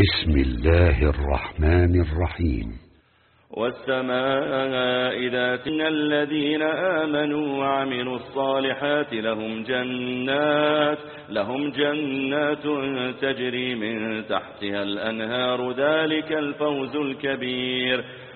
بسم الله الرحمن الرحيم. والسماء ذات الذين آمنوا وعملوا الصالحات لهم جنات لهم جنات تجري من تحتها الأنهار ذلك الفوز الكبير.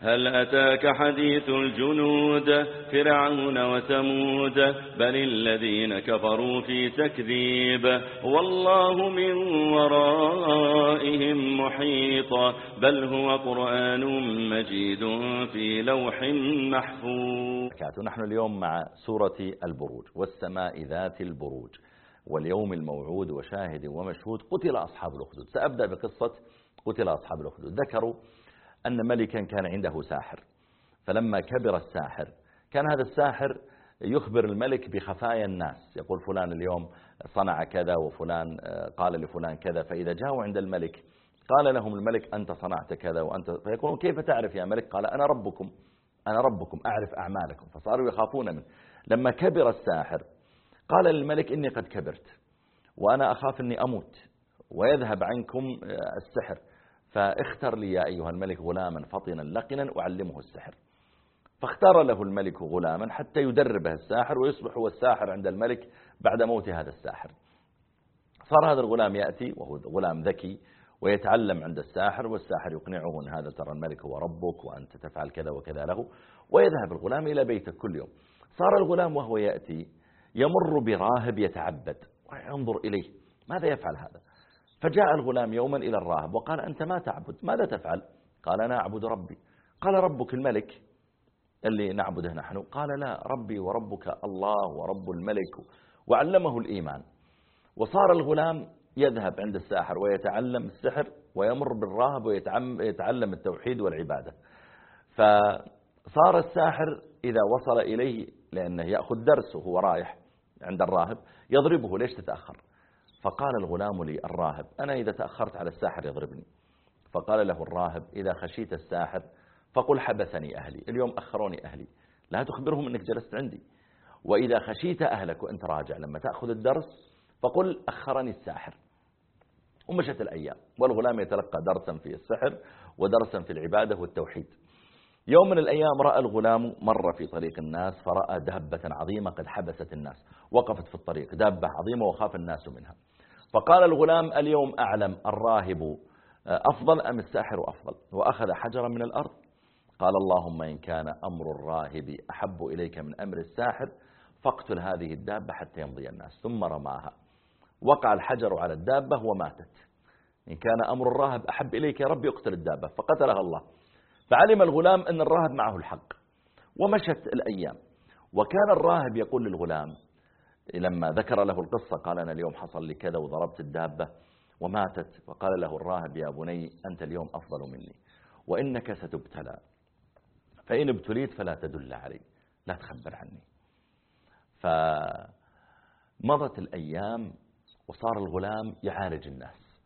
هل أتاك حديث الجنود فرعون وثمود؟ بل الذين كفروا في تكذيب. والله من ورائهم محيط. بل هو قرآن مجيد في لوح محفوظ. نحن اليوم مع سورة البروج والسماء ذات البروج. واليوم الموعود وشاهد ومشهود قتل أصحاب الأخدود. سأبدأ بقصة قتل أصحاب الأخدود. ذكروا أن ملكا كان عنده ساحر. فلما كبر الساحر كان هذا الساحر يخبر الملك بخفايا الناس. يقول فلان اليوم صنع كذا وفلان آه، قال لفلان كذا فإذا جاءوا عند الملك قال لهم الملك أنت صنعت كذا وأنت فيقولون كيف تعرف يا ملك؟ قال أنا ربكم أنا ربكم أعرف أعمالكم. فصاروا يخافون منه. لما كبر الساحر قال للملك إني قد كبرت وأنا أخاف أني أموت ويذهب عنكم آه، السحر. فاختر لي يا أيها الملك غلاما فطنا لقنا أعلمه السحر. فاختار له الملك غلاما حتى يدربه الساحر ويصبح هو الساحر عند الملك بعد موت هذا الساحر. صار هذا الغلام يأتي وهو غلام ذكي ويتعلم عند الساحر والساحر يقنعه أن هذا ترى الملك هو ربك وأنت تفعل كذا وكذا له ويذهب الغلام إلى بيته كل يوم. صار الغلام وهو يأتي يمر براهب يتعبد وينظر إليه. ماذا يفعل هذا؟ فجاء الغلام يوما إلى الراهب وقال أنت ما تعبد ماذا تفعل؟ قال أنا أعبد ربي. قال ربك الملك؟ اللي نعبده نحن. قال لا ربي وربك الله ورب الملك وعلمه الإيمان. وصار الغلام يذهب عند الساحر ويتعلم السحر ويمر بالراهب ويتعلم التوحيد والعبادة. فصار الساحر إذا وصل إليه لأنه يأخذ درسه وهو رايح عند الراهب يضربه ليش تتأخر؟ فقال الغلام لي الراهب أنا إذا تأخرت على الساحر يضربني. فقال له الراهب إذا خشيت الساحر فقل حبسني أهلي اليوم أخروني أهلي لا تخبرهم أنك جلست عندي. وإذا خشيت أهلك وأنت راجع لما تأخذ الدرس فقل أخرني الساحر. ومشت الأيام والغلام يتلقى درسا في السحر ودرسا في العبادة والتوحيد. يوم من الأيام رأى الغلام مر في طريق الناس فرأى دابة عظيمة قد حبست الناس وقفت في الطريق دابة عظيمة وخاف الناس منها. فقال الغلام اليوم أعلم الراهب أفضل أم الساحر أفضل؟ وأخذ حجرا من الأرض. قال اللهم إن كان أمر الراهب أحب إليك من أمر الساحر فاقتل هذه الدابة حتى يمضي الناس. ثم رماها. وقع الحجر على الدابة وماتت. إن كان أمر الراهب أحب إليك يا رب اقتل الدابة فقتلها الله. فعلم الغلام أن الراهب معه الحق. ومشت الأيام. وكان الراهب يقول للغلام لما ذكر له القصة قال أنا اليوم حصل لي كذا وضربت الدابة وماتت. وقال له الراهب يا بني أنت اليوم أفضل مني وإنك ستبتلى. فإن ابتليت فلا تدل علي لا تخبر عني. فمضت الأيام وصار الغلام يعالج الناس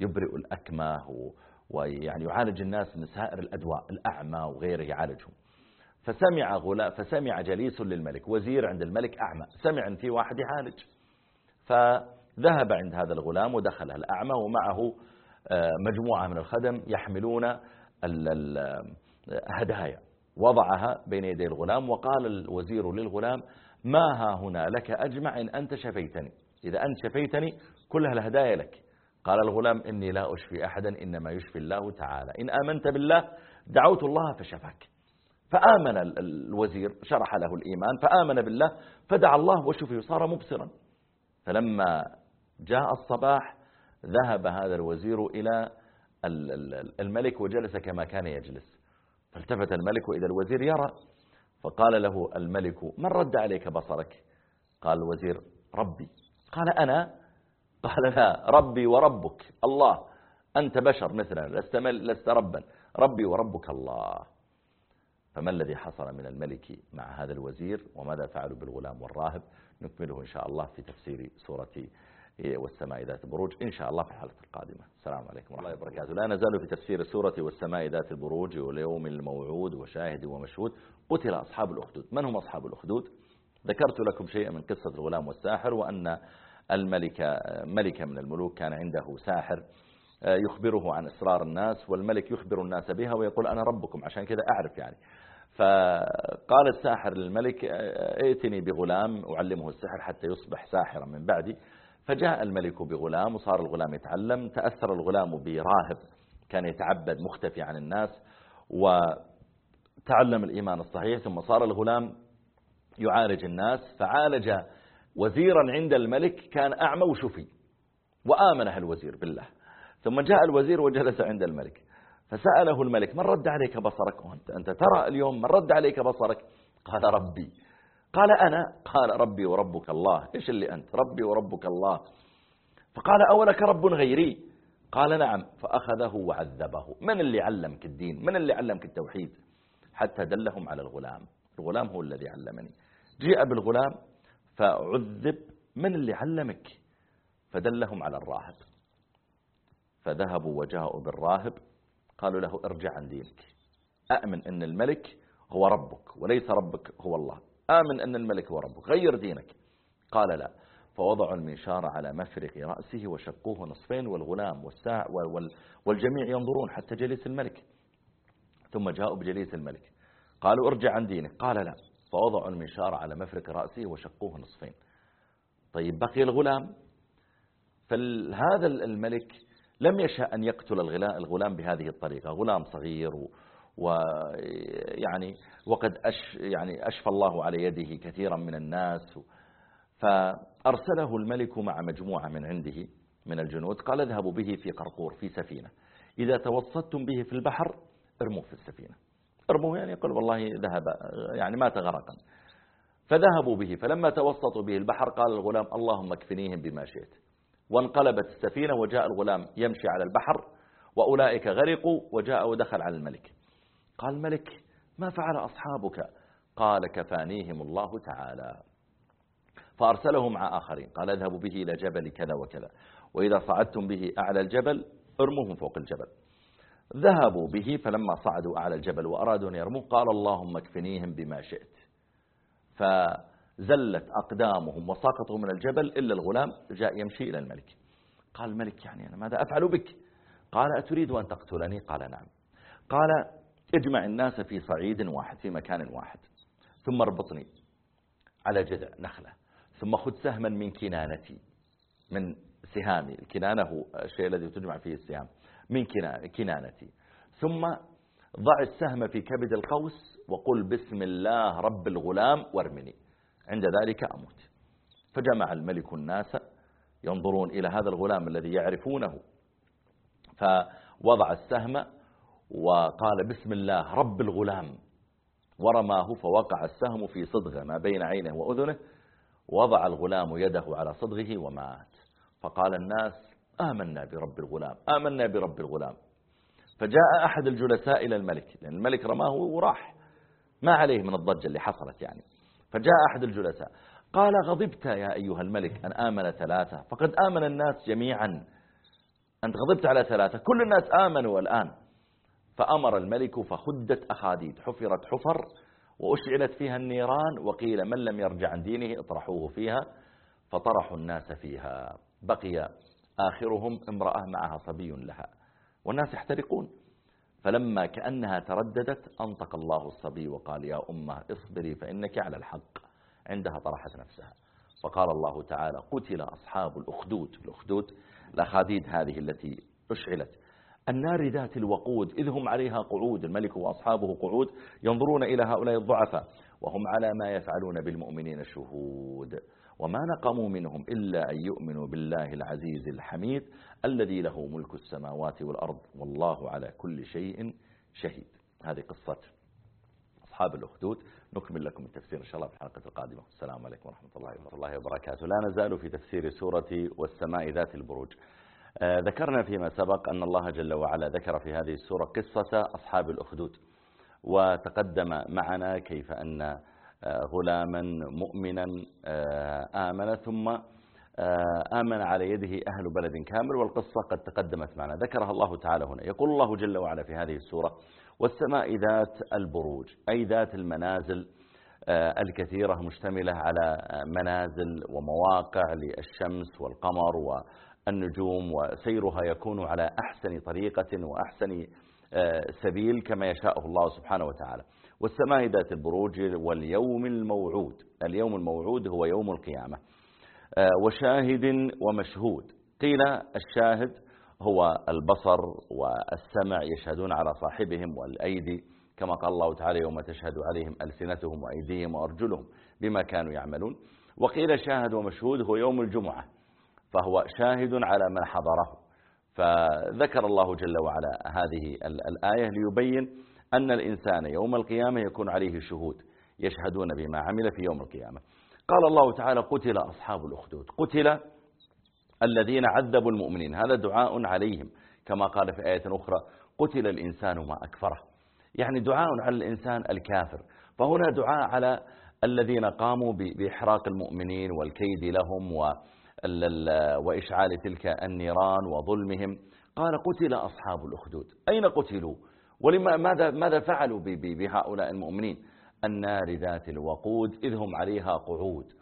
يبرئ الأكمه ويعني يعالج الناس من سائر الأدواء الأعمى وغيره يعالجهم. فسمع غلام فسمع جليس للملك وزير عند الملك أعمى سمع أن في واحد يعالج. فذهب عند هذا الغلام ودخل الأعمى ومعه آه، مجموعة من الخدم يحملون الهدايا وضعها بين يدي الغلام وقال الوزير للغلام ما ها هنا لك أجمع إن أنت شفيتني. إذا أنت شفيتني كلها الهدايا لك. قال الغلام إني لا أشفي أحدا إنما يشفي الله تعالى. إن آمنت بالله دعوت الله فشفاك. فآمن الوزير شرح له الإيمان فآمن بالله فدعا الله وشفي صار مبصرا. فلما جاء الصباح ذهب هذا الوزير إلى الملك وجلس كما كان يجلس. فالتفت الملك إلى الوزير يرى فقال له الملك من رد عليك بصرك؟ قال الوزير ربي. قال أنا؟ قال لا ربي وربك الله. أنت بشر مثلنا لست, لست ربا. ربي وربك الله. فما الذي حصل من الملك مع هذا الوزير وماذا فعلوا بالغلام والراهب؟ نكمله إن شاء الله في تفسير سورة والسماء ذات البروج إن شاء الله في الحلقة القادمة. السلام عليكم ورحمة الله وبركاته. لا نزال في تفسير السورة والسماء ذات البروج واليوم الموعود وشاهد ومشهود. قتل أصحاب الأخدود. من هم أصحاب الأخدود؟ ذكرت لكم شيئا من قصة الغلام والساحر وأن الملك ملكة من الملوك كان عنده ساحر يخبره عن إسرار الناس والملك يخبر الناس بها ويقول أنا ربكم عشان كذا أعرف يعني. فقال الساحر للملك ائتني بغلام أعلمه السحر حتى يصبح ساحرا من بعدي. فجاء الملك بغلام وصار الغلام يتعلم. تأثر الغلام براهب كان يتعبد مختفي عن الناس وتعلم الإيمان الصحيح ثم صار الغلام يعالج الناس. فعالج وزيرا عند الملك كان أعمى وشفي وآمنه الوزير بالله. ثم جاء الوزير وجلس عند الملك. فسأله الملك من رد عليك بصرك؟ وانت أنت ترى اليوم من رد عليك بصرك؟ قال ربي. قال أنا؟ قال ربي وربك الله. إيش اللي أنت؟ ربي وربك الله. فقال أولك رب غيري؟ قال نعم. فأخذه وعذبه. من اللي علمك الدين؟ من اللي علمك التوحيد؟ حتى دلهم على الغلام. الغلام هو الذي علمني. جاء بالغلام؟ فعذب. من اللي علمك؟ فدلهم على الراهب. فذهبوا وجاءوا بالراهب؟ قالوا له ارجع عن دينك. أأمن أن الملك هو ربك وليس ربك هو الله. آمن أن الملك هو ربك. غير دينك. قال لا. فوضعوا المنشار على مفرق رأسه وشقوه نصفين والغلام والساع والجميع ينظرون حتى جليس الملك. ثم جاءوا بجليس الملك. قالوا ارجع عن دينك. قال لا. فوضعوا المنشار على مفرق رأسه وشقوه نصفين. طيب بقي الغلام. فهذا الملك لم يشاء أن يقتل الغلام بهذه الطريقة. غلام صغير ويعني وقد أش يعني أشفى الله على يده كثيرا من الناس فأرسله الملك مع مجموعة من عنده من الجنود قال اذهبوا به في قرقور في سفينة. إذا توسطتم به في البحر ارموه في السفينة. ارموه يعني يقول والله ذهب يعني مات غرقا. فذهبوا به فلما توسطوا به البحر قال الغلام اللهم اكفنيهم بما شئت. وانقلبت السفينة وجاء الغلام يمشي على البحر وأولئك غرقوا وجاء ودخل على الملك. قال الملك ما فعل أصحابك؟ قال كفانيهم الله تعالى. فأرسله مع آخرين. قال اذهبوا به إلى جبل كذا وكذا وإذا صعدتم به أعلى الجبل ارموهم فوق الجبل. ذهبوا به فلما صعدوا أعلى الجبل وأرادوا أن يرموه قال اللهم اكفنيهم بما شئت. فزلت أقدامهم وسقطوا من الجبل إلا الغلام جاء يمشي إلى الملك. قال الملك يعني أنا ماذا أفعل بك؟ قال أتريد أن تقتلني؟ قال نعم. قال اجمع الناس في صعيد واحد في مكان واحد ثم اربطني على جذع نخلة ثم خذ سهما من كنانتي من سهامي. الكنانة هو الشيء الذي تجمع فيه السهام من كنانتي. ثم ضع السهم في كبد القوس وقل بسم الله رب الغلام وارمني. عند ذلك أموت. فجمع الملك الناس ينظرون إلى هذا الغلام الذي يعرفونه فوضع السهم وقال بسم الله رب الغلام. ورماه فوقع السهم في صدغه ما بين عينه وأذنه وضع الغلام يده على صدغه ومات. فقال الناس آمنا برب الغلام آمنا برب الغلام. فجاء أحد الجلساء إلى الملك لأن الملك رماه وراح. ما عليه من الضجة اللي حصلت يعني. فجاء أحد الجلساء قال غضبت يا أيها الملك أن آمن ثلاثة فقد آمن الناس جميعا. أنت غضبت على ثلاثة كل الناس آمنوا الآن فأمر الملك فخدت أخاديد حفرت حفر وأشعلت فيها النيران وقيل من لم يرجع عن دينه اطرحوه فيها. فطرحوا الناس فيها. بقي آخرهم امرأة معها صبي لها والناس يحترقون. فلما كأنها ترددت أنطق الله الصبي وقال يا أمة اصبري فإنك على الحق. عندها طرحت نفسها. فقال الله تعالى قتل أصحاب الأخدود. الأخدود الأخاديد هذه التي أشعلت. النار ذات الوقود إذ هم عليها قعود الملك وأصحابه قعود ينظرون إلى هؤلاء الضعفاء وهم على ما يفعلون بالمؤمنين شهود. وما نقموا منهم إلا أن يؤمنوا بالله العزيز الحميد الذي له ملك السماوات والأرض والله على كل شيء شهيد. هذه قصة أصحاب الأخدود. نكمل لكم التفسير إن شاء الله في الحلقة القادمة. السلام عليكم ورحمة الله الله وبركاته. لا نزال في تفسير سورة والسماء ذات البروج. آه، ذكرنا فيما سبق أن الله جل وعلا ذكر في هذه السورة قصة أصحاب الأخدود وتقدم معنا كيف أن غلاما مؤمنا آه، آمن ثم آه، آمن على يده أهل بلد كامل والقصة قد تقدمت معنا. ذكرها الله تعالى هنا. يقول الله جل وعلا في هذه السورة والسماء ذات البروج أي ذات المنازل آه، الكثيرة مشتملة على منازل ومواقع للشمس والقمر والنجوم وسيرها يكون على أحسن طريقة وأحسن آه، سبيل كما يشاءه الله سبحانه وتعالى. والسماء ذات البروج واليوم الموعود. اليوم الموعود هو يوم القيامة. آه، وشاهد ومشهود. قيل الشاهد هو البصر والسمع يشهدون على صاحبهم والأيدي. كما قال الله تعالى يوم تشهد عليهم ألسنتهم وأيديهم وأرجلهم بما كانوا يعملون. وقيل شاهد ومشهود هو يوم الجمعة. فهو شاهد على من حضره. فذكر الله جل وعلا هذه الآية ليبين أن الإنسان يوم القيامة يكون عليه شهود يشهدون بما عمل في يوم القيامة. قال الله تعالى قتل أصحاب الأخدود قتل الذين عذبوا المؤمنين. هذا دعاء عليهم كما قال في آية أخرى قتل الإنسان ما أكفره. يعني دعاء على الإنسان الكافر. فهنا دعاء على الذين قاموا بإحراق المؤمنين والكيد لهم وإشعال تلك النيران وظلمهم. قال قتل أصحاب الأخدود. أين قتلوا؟ ولما ماذا, ماذا فعلوا بهؤلاء المؤمنين؟ النار ذات الوقود إذ هم عليها قعود.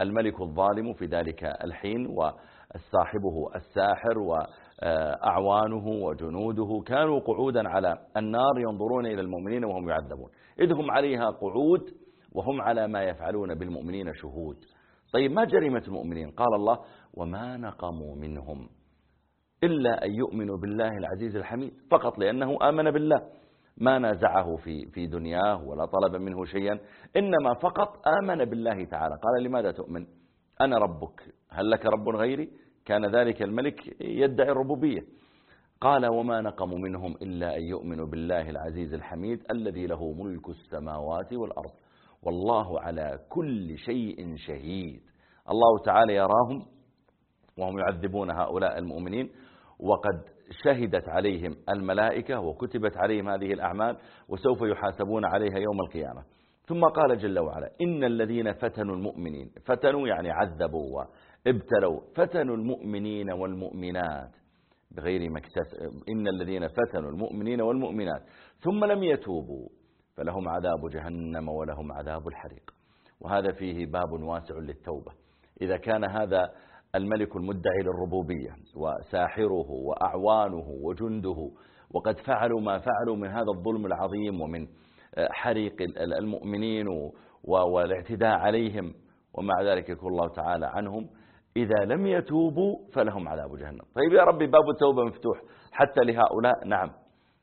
الملك الظالم في ذلك الحين وصاحبه الساحر وأعوانه وجنوده كانوا قعودا على النار ينظرون إلى المؤمنين وهم يعذبون. إذ هم عليها قعود وهم على ما يفعلون بالمؤمنين شهود. طيب ما جريمة المؤمنين؟ قال الله وما نقموا منهم. إلا أن يؤمنوا بالله العزيز الحميد فقط لأنه آمن بالله. ما نازعه في في دنياه ولا طلب منه شيئا إنما فقط آمن بالله تعالى. قال لماذا تؤمن؟ أنا ربك. هل لك رب غيري؟ كان ذلك الملك يدعي الربوبية. قال وما نقموا منهم إلا أن يؤمنوا بالله العزيز الحميد الذي له ملك السماوات والأرض. والله على كل شيء شهيد. الله تعالى يراهم وهم يعذبون هؤلاء المؤمنين. وقد شهدت عليهم الملائكة وكتبت عليهم هذه الأعمال وسوف يحاسبون عليها يوم القيامة. ثم قال جل وعلا إن الذين فتنوا المؤمنين فتنوا يعني عذبوا وابتلوا فتنوا المؤمنين والمؤمنات بغير مكتس إن الذين فتنوا المؤمنين والمؤمنات ثم لم يتوبوا فلهم عذاب جهنم ولهم عذاب الحريق. وهذا فيه باب واسع للتوبة. إذا كان هذا الملك المدعي للربوبية وساحره وأعوانه وجنده وقد فعلوا ما فعلوا من هذا الظلم العظيم ومن حريق المؤمنين والاعتداء عليهم ومع ذلك يقول الله تعالى عنهم إذا لم يتوبوا فلهم عذاب جهنم. طيب يا ربي باب التوبة مفتوح حتى لهؤلاء؟ نعم.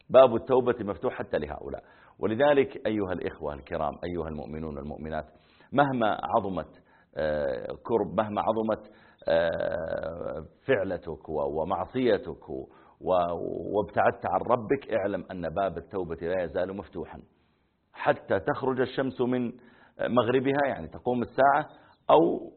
باب التوبة مفتوح حتى لهؤلاء. ولذلك أيها الإخوة الكرام أيها المؤمنون والمؤمنات مهما عظمت آه، كرب مهما عظمت آه، فعلتك ومعصيتك وابتعدت عن ربك اعلم أن باب التوبة لا يزال مفتوحا. حتى تخرج الشمس من مغربها يعني تقوم الساعة أو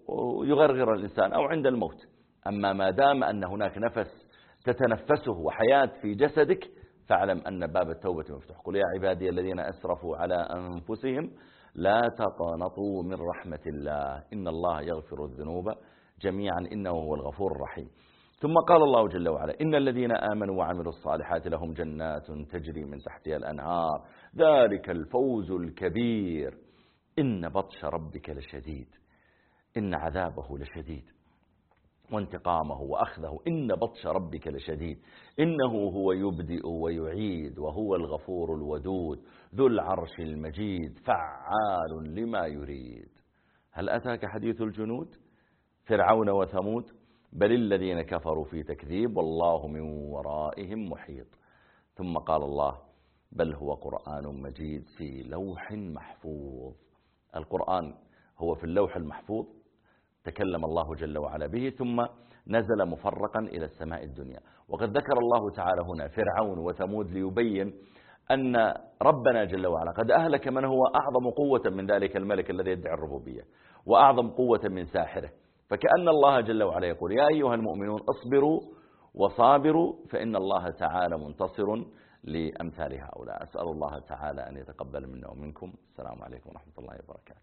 يغرغر الإنسان أو عند الموت. أما ما دام أن هناك نفس تتنفسه وحياة في جسدك فاعلم أن باب التوبة مفتوح. قل يا عبادي الذين أسرفوا على أنفسهم لا تقنطوا من رحمة الله. إن الله يغفر الذنوب. جميعا إنه هو الغفور الرحيم. ثم قال الله جل وعلا إن الذين آمنوا وعملوا الصالحات لهم جنات تجري من تحتها الأنهار. ذلك الفوز الكبير. إن بطش ربك لشديد. إن عذابه لشديد. وانتقامه وأخذه. إن بطش ربك لشديد. إنه هو يبدئ ويعيد وهو الغفور الودود. ذو العرش المجيد. فعال لما يريد. هل أتاك حديث الجنود؟ فرعون وثمود بل الذين كفروا في تكذيب والله من ورائهم محيط. ثم قال الله بل هو قرآن مجيد في لوح محفوظ. القرآن هو في اللوح المحفوظ تكلم الله جل وعلا به ثم نزل مفرقا إلى السماء الدنيا. وقد ذكر الله تعالى هنا فرعون وثمود ليبين أن ربنا جل وعلا قد أهلك من هو أعظم قوة من ذلك الملك الذي يدعي الربوبية وأعظم قوة من ساحره. فكأن الله جل وعلا يقول يا أيها المؤمنون اصبروا وصابروا فإن الله تعالى منتصر لأمثال هؤلاء. أسأل الله تعالى أن يتقبل منا ومنكم. السلام عليكم ورحمة الله وبركاته.